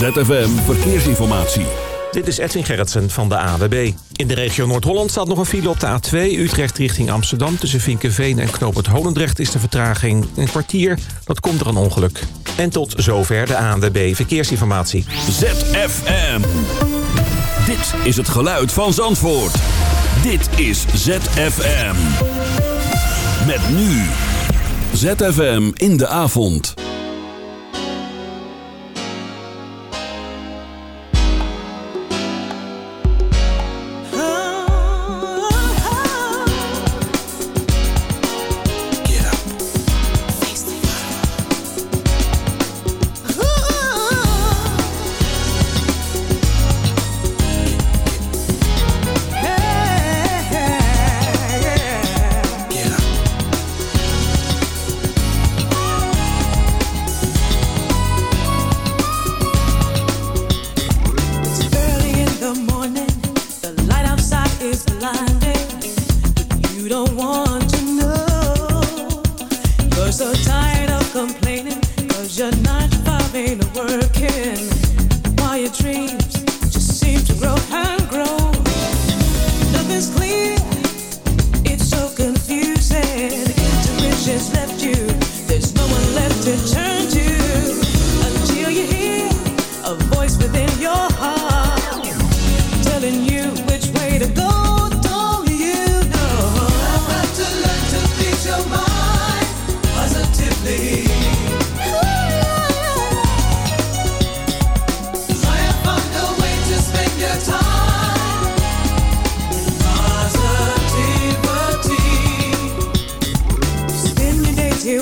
ZFM Verkeersinformatie. Dit is Edwin Gerritsen van de AWB. In de regio Noord-Holland staat nog een file op de A2 Utrecht richting Amsterdam. Tussen Vinkenveen en Knoop Holendrecht is de vertraging een kwartier. Dat komt er een ongeluk. En tot zover de ANWB Verkeersinformatie. ZFM. Dit is het geluid van Zandvoort. Dit is ZFM. Met nu. ZFM in de avond.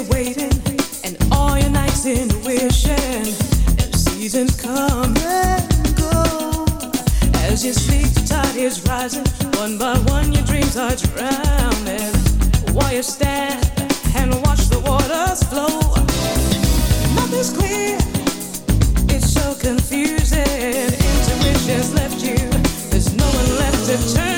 waiting, and all your nights in wishing, and seasons come and go. As your sleep, the tide is rising. One by one, your dreams are drowning. While you stand and watch the waters flow, nothing's clear. It's so confusing. Intuition's left you. There's no one left to turn.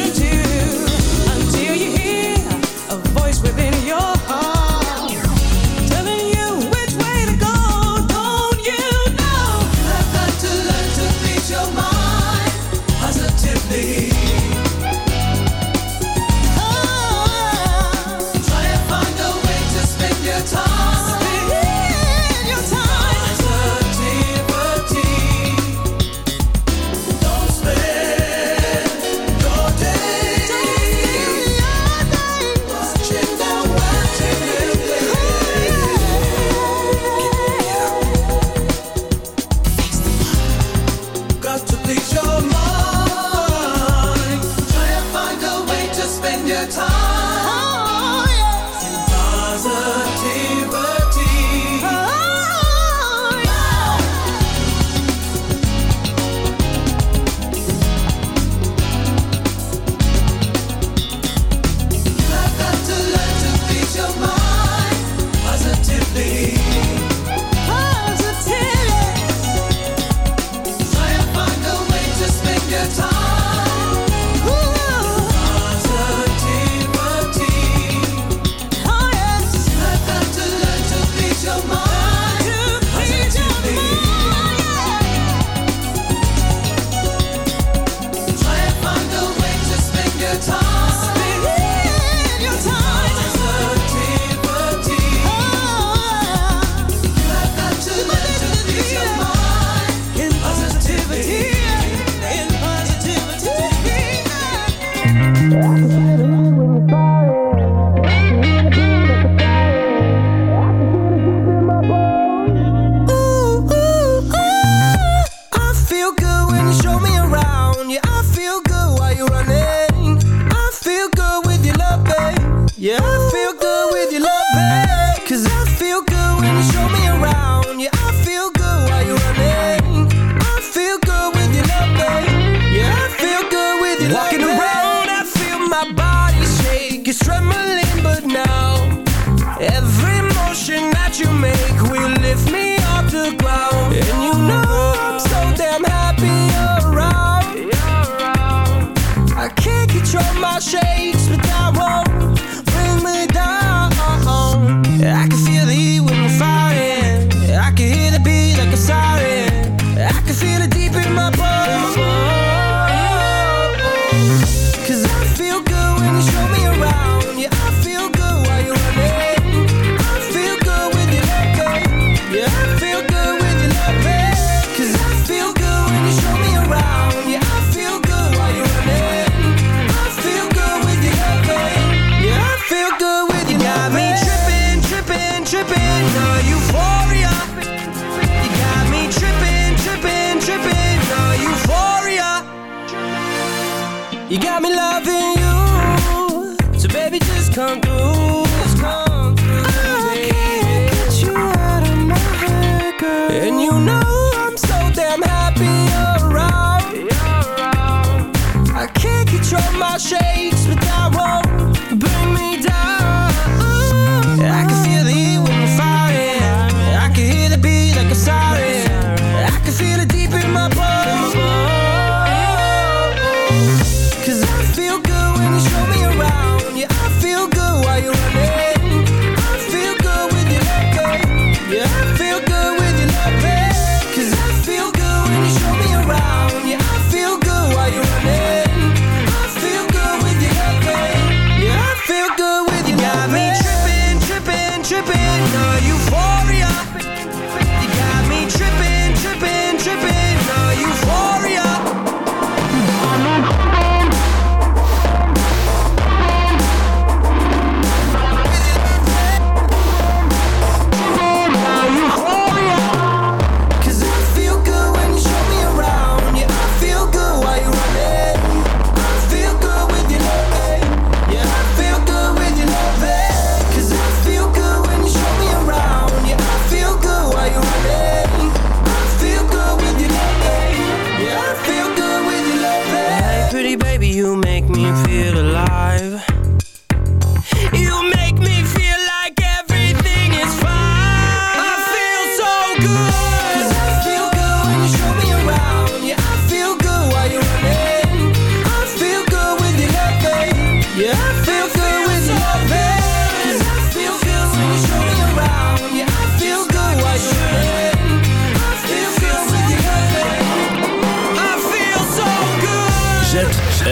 And you know I'm so damn happy you're around. You're around. I can't control my shade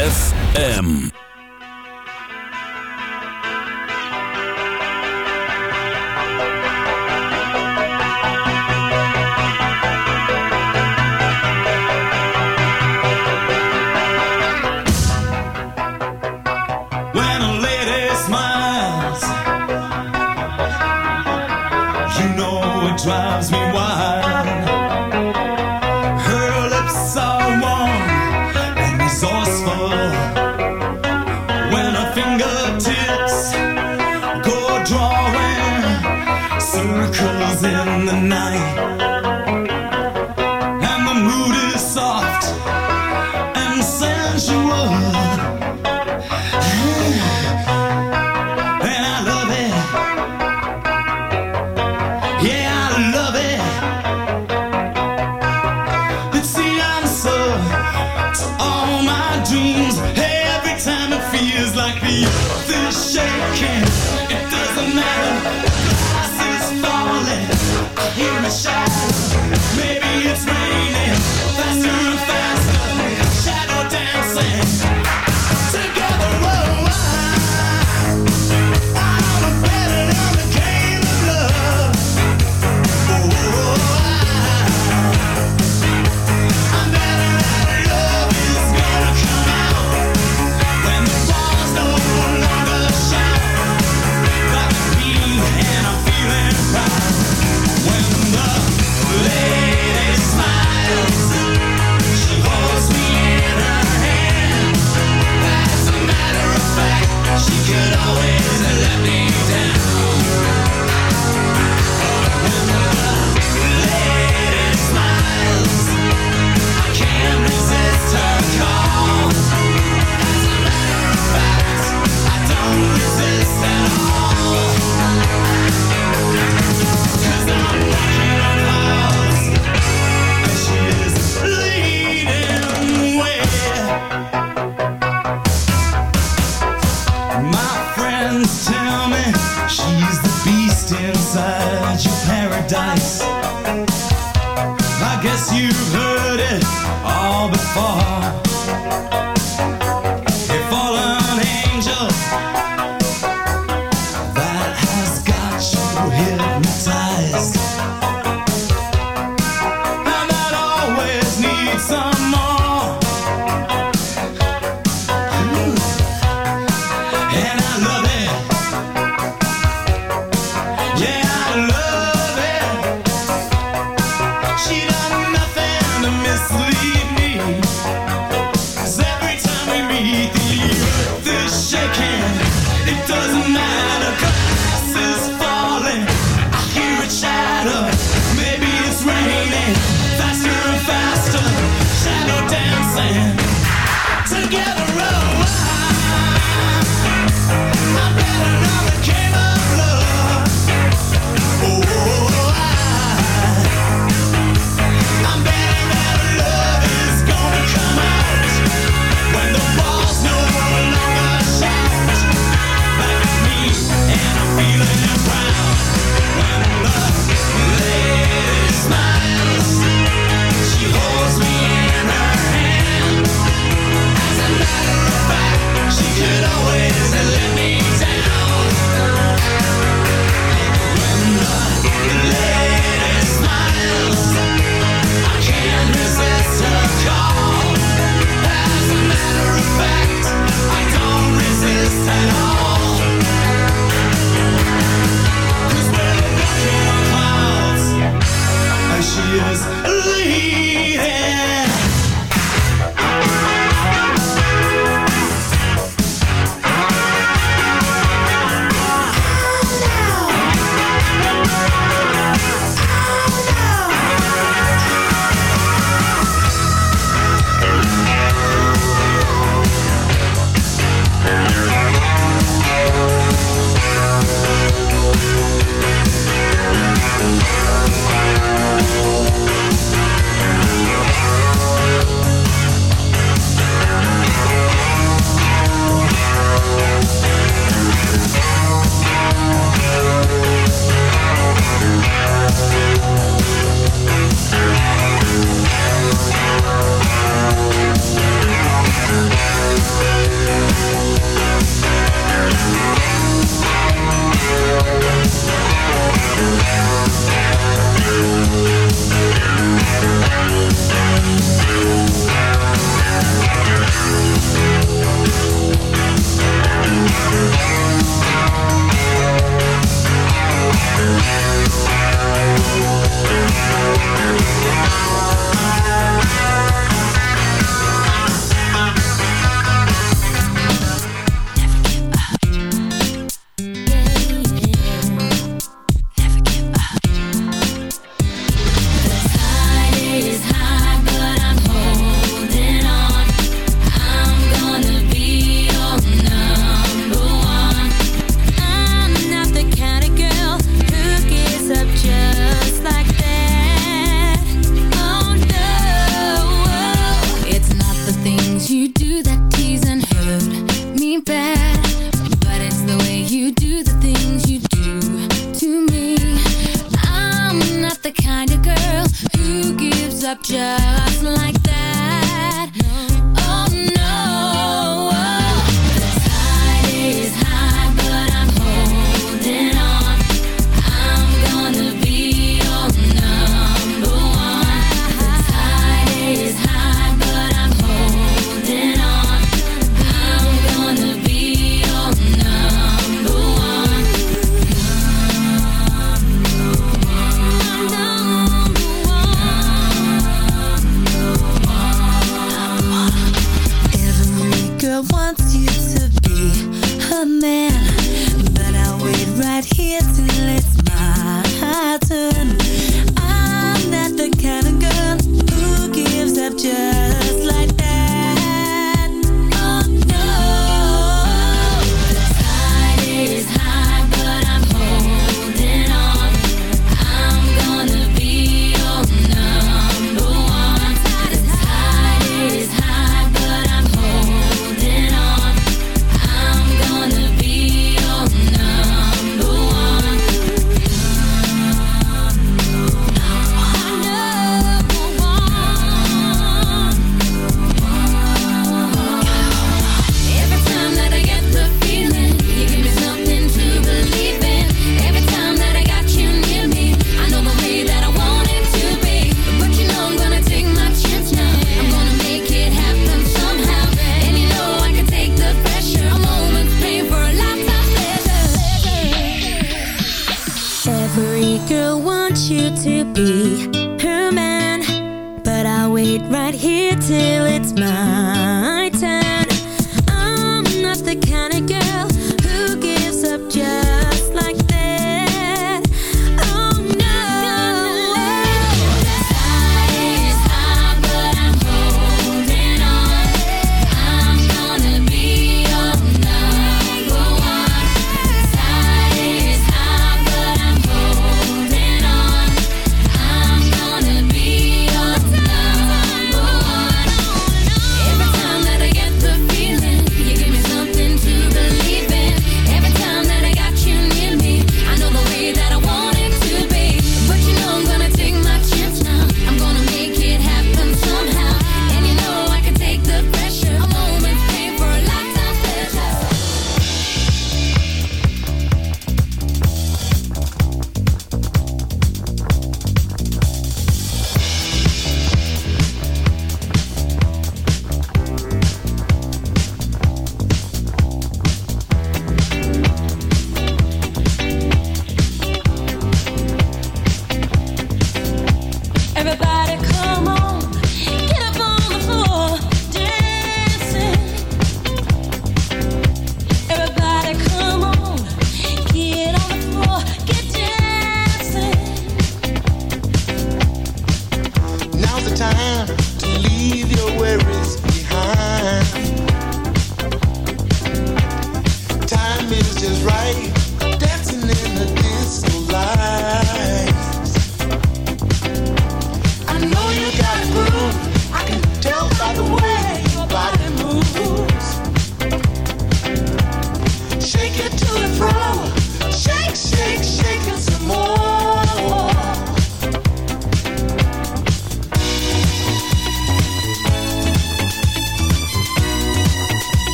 FM.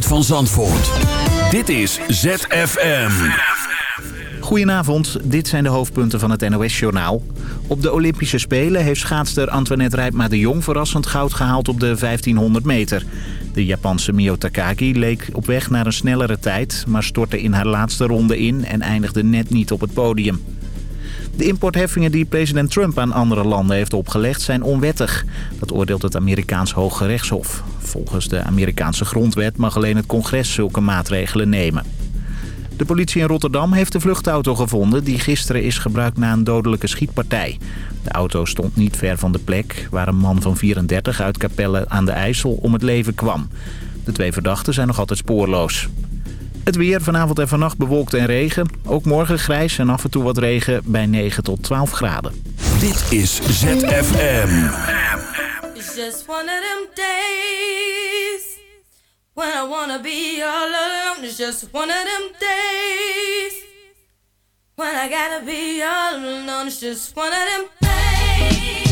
Van Zandvoort. Dit is ZFM. Goedenavond, dit zijn de hoofdpunten van het NOS-journaal. Op de Olympische Spelen heeft schaatster Antoinette Rijpma de Jong verrassend goud gehaald op de 1500 meter. De Japanse Mio Takagi leek op weg naar een snellere tijd... maar stortte in haar laatste ronde in en eindigde net niet op het podium. De importheffingen die president Trump aan andere landen heeft opgelegd zijn onwettig. Dat oordeelt het Amerikaans Hoge Rechtshof. Volgens de Amerikaanse grondwet mag alleen het congres zulke maatregelen nemen. De politie in Rotterdam heeft de vluchtauto gevonden die gisteren is gebruikt na een dodelijke schietpartij. De auto stond niet ver van de plek waar een man van 34 uit Capelle aan de IJssel om het leven kwam. De twee verdachten zijn nog altijd spoorloos. Het weer vanavond en vannacht bewolkt en regen. Ook morgen grijs en af en toe wat regen bij 9 tot 12 graden. Dit is ZFM. It's just one of them days when I wanna be all alone. It's just one of them days when I gotta be all alone. It's just one of them days.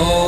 Oh,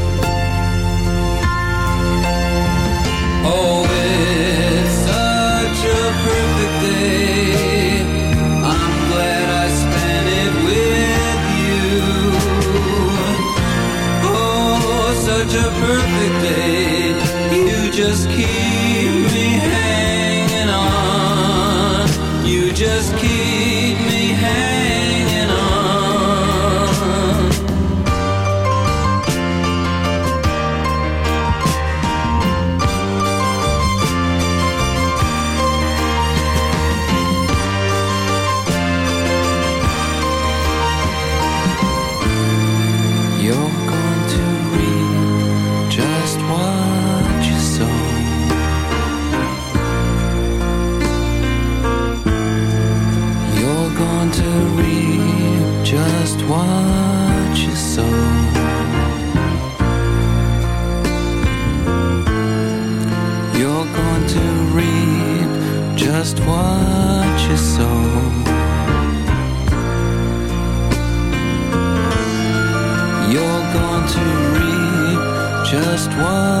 Day. You just keep just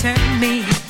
turn me